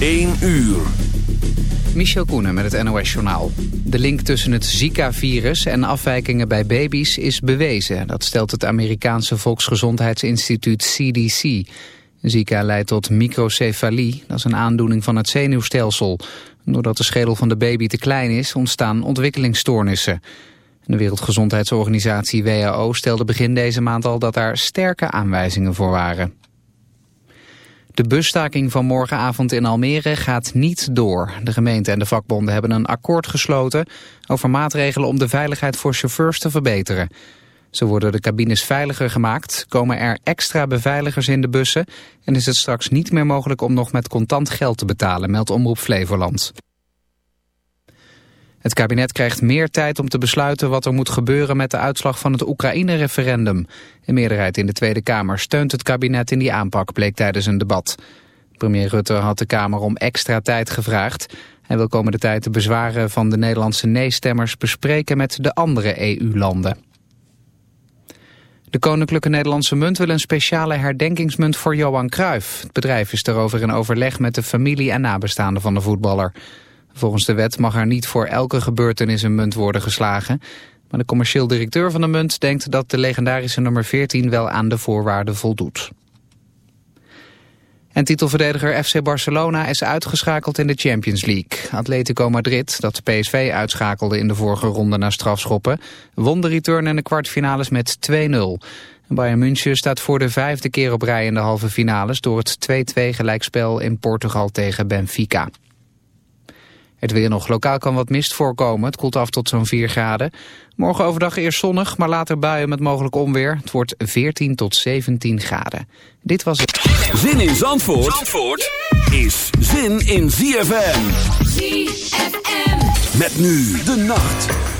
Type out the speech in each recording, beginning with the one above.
1 uur. Michel Koenen met het NOS-journaal. De link tussen het Zika-virus en afwijkingen bij baby's is bewezen. Dat stelt het Amerikaanse Volksgezondheidsinstituut CDC. Zika leidt tot microcefalie, dat is een aandoening van het zenuwstelsel. Doordat de schedel van de baby te klein is, ontstaan ontwikkelingsstoornissen. De Wereldgezondheidsorganisatie WHO stelde begin deze maand al dat daar sterke aanwijzingen voor waren. De busstaking van morgenavond in Almere gaat niet door. De gemeente en de vakbonden hebben een akkoord gesloten over maatregelen om de veiligheid voor chauffeurs te verbeteren. Zo worden de cabines veiliger gemaakt, komen er extra beveiligers in de bussen en is het straks niet meer mogelijk om nog met contant geld te betalen, meldt Omroep Flevoland. Het kabinet krijgt meer tijd om te besluiten wat er moet gebeuren met de uitslag van het Oekraïne-referendum. Een meerderheid in de Tweede Kamer steunt het kabinet in die aanpak, bleek tijdens een debat. Premier Rutte had de Kamer om extra tijd gevraagd. Hij wil komende tijd de bezwaren van de Nederlandse nee-stemmers bespreken met de andere EU-landen. De Koninklijke Nederlandse Munt wil een speciale herdenkingsmunt voor Johan Cruijff. Het bedrijf is daarover in overleg met de familie en nabestaanden van de voetballer. Volgens de wet mag er niet voor elke gebeurtenis een munt worden geslagen. Maar de commercieel directeur van de munt denkt dat de legendarische nummer 14 wel aan de voorwaarden voldoet. En titelverdediger FC Barcelona is uitgeschakeld in de Champions League. Atletico Madrid, dat PSV uitschakelde in de vorige ronde naar strafschoppen... won de return in de kwartfinales met 2-0. Bayern München staat voor de vijfde keer op rij in de halve finales... door het 2-2 gelijkspel in Portugal tegen Benfica. Het weer nog. Lokaal kan wat mist voorkomen. Het koelt af tot zo'n 4 graden. Morgen overdag eerst zonnig, maar later buien met mogelijk onweer. Het wordt 14 tot 17 graden. Dit was het. Zin in Zandvoort, Zandvoort is zin in ZFM. ZFM. Met nu de nacht.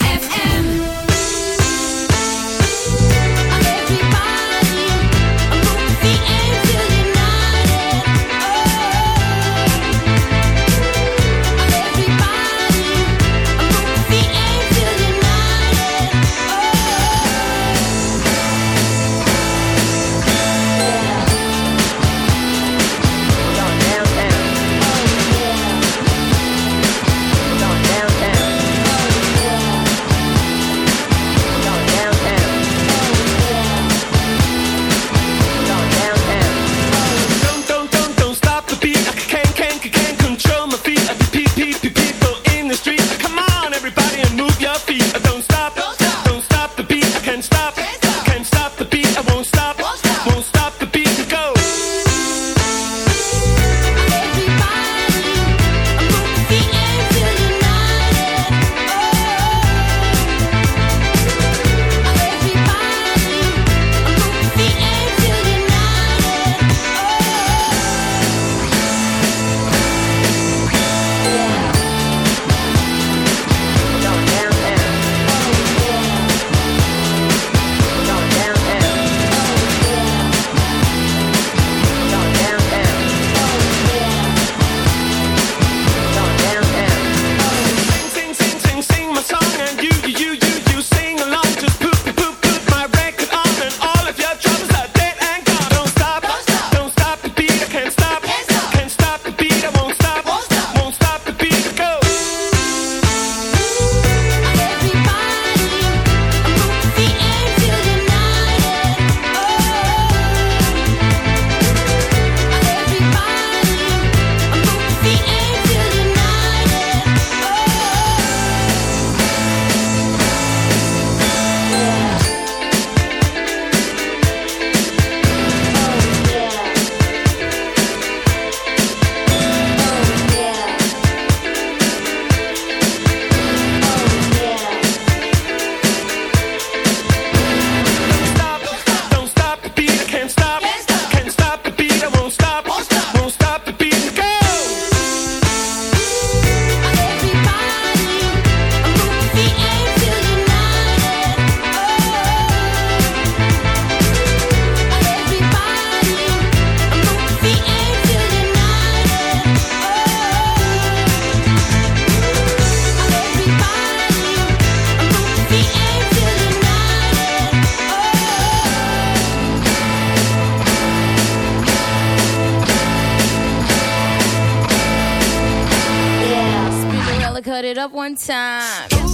it up one time.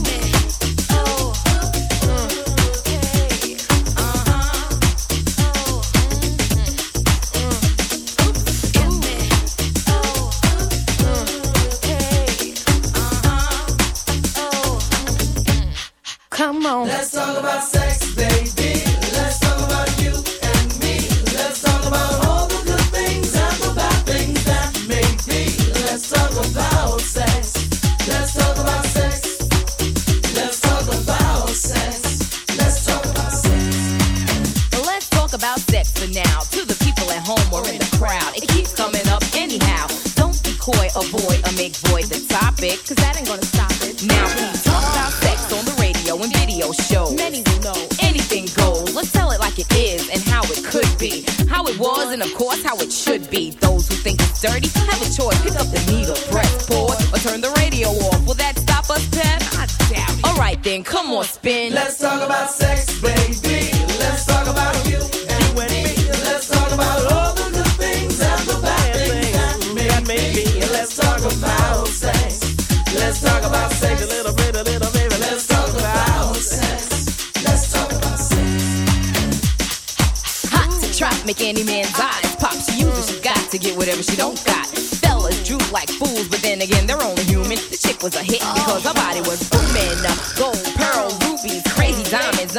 On, spin. Let's talk about sex, baby. Let's talk about you and me. Let's talk about all the good things and the bad things that make me. Let's talk about sex. Let's talk about sex. A little bit, a little baby. Let's talk about sex. Let's talk about sex. Hot to trap, make any man's eyes pop. She uses, she got to get whatever she don't got. Fellas droop like fools, but then again, they're only human. The chick was a hit because her body was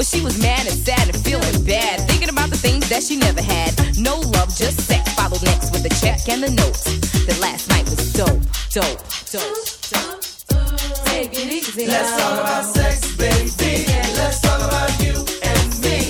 But she was mad and sad and feeling bad, thinking about the things that she never had. No love, just sex. Followed next with the check and the note. That last night was dope, dope, dope, dope. Take it easy. Let's talk about sex, baby. Let's talk about you and me.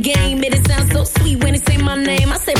game. Made it sound so sweet when he say my name. I said,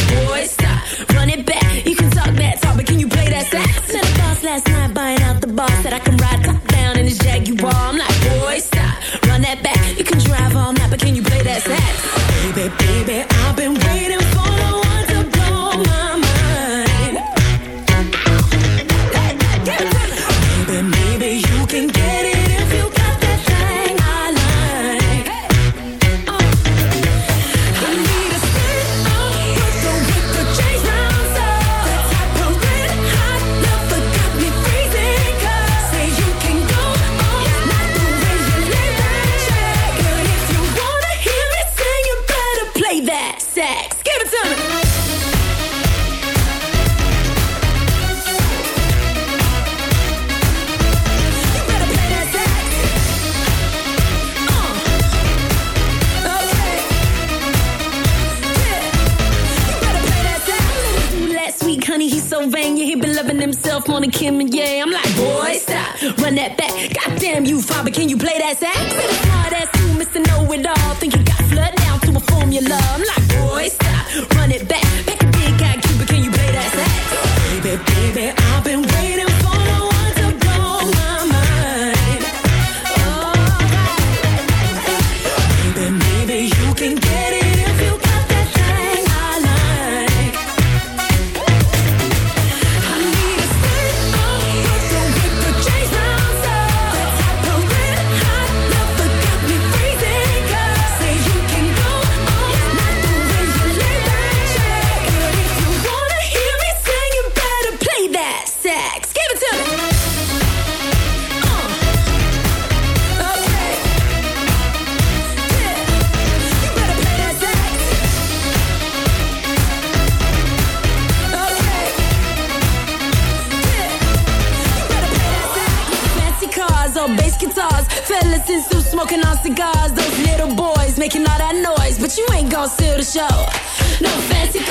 sex. Give it to me. Okay. You better pay that. Okay. You better pay that. Fancy cars bass guitars. Fellas in suits smoking on cigars. Those little boys making all that noise. But you ain't gonna steal the show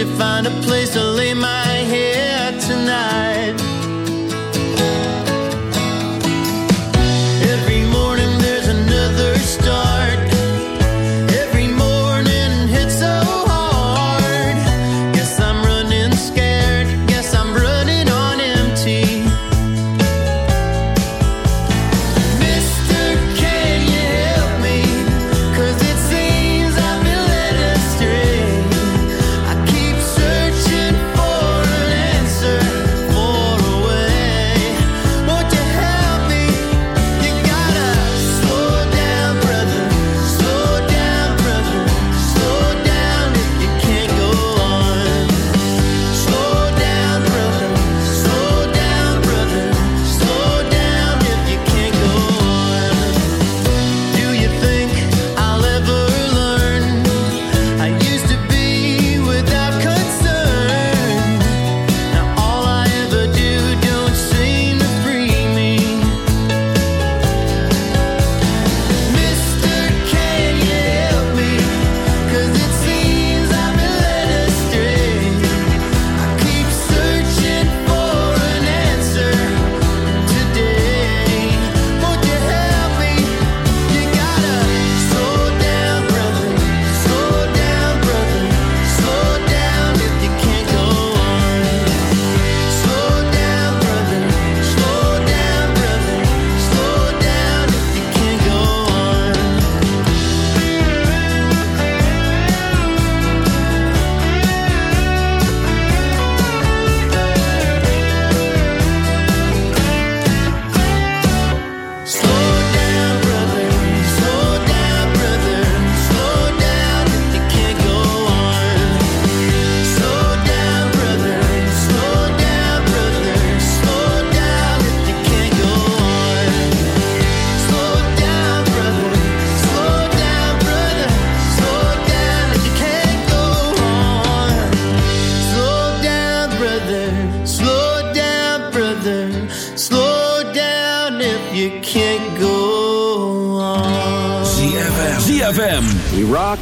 you find a place to